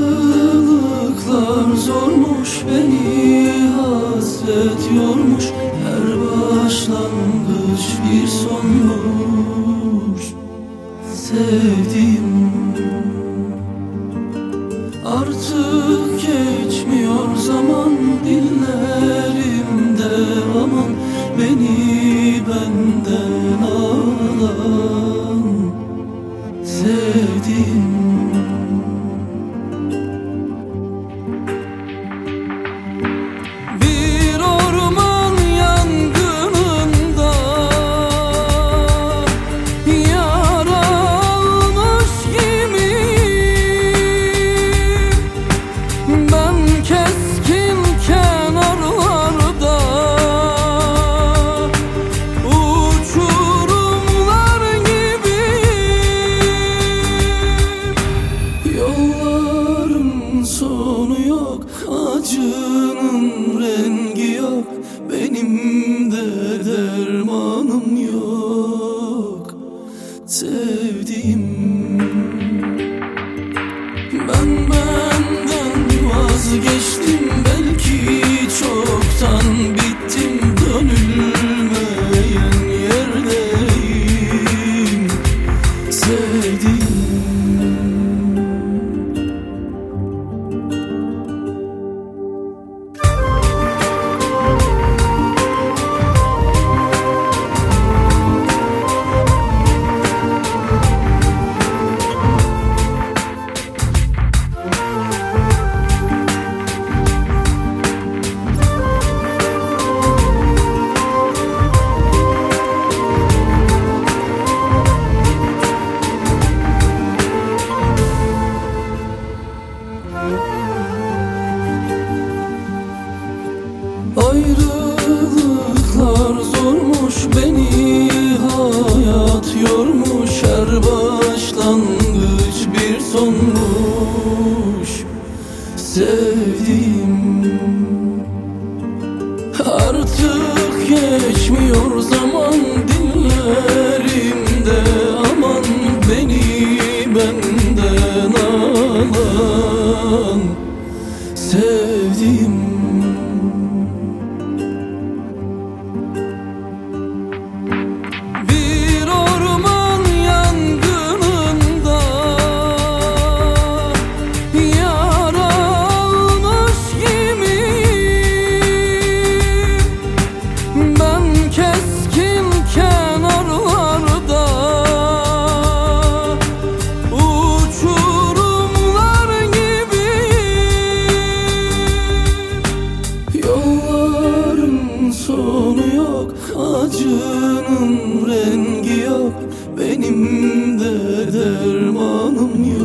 Ayrılıklar zormuş beni hasret yormuş. Her başlangıç bir sonmuş. Sevdiğim Benim de dermanım sonmuş Sevdiğim. Artık geçmiyor zaman dillerimde Aman beni benden alan Sevdiğim sonu yok Acının rengi yok. Benim de dermanım yok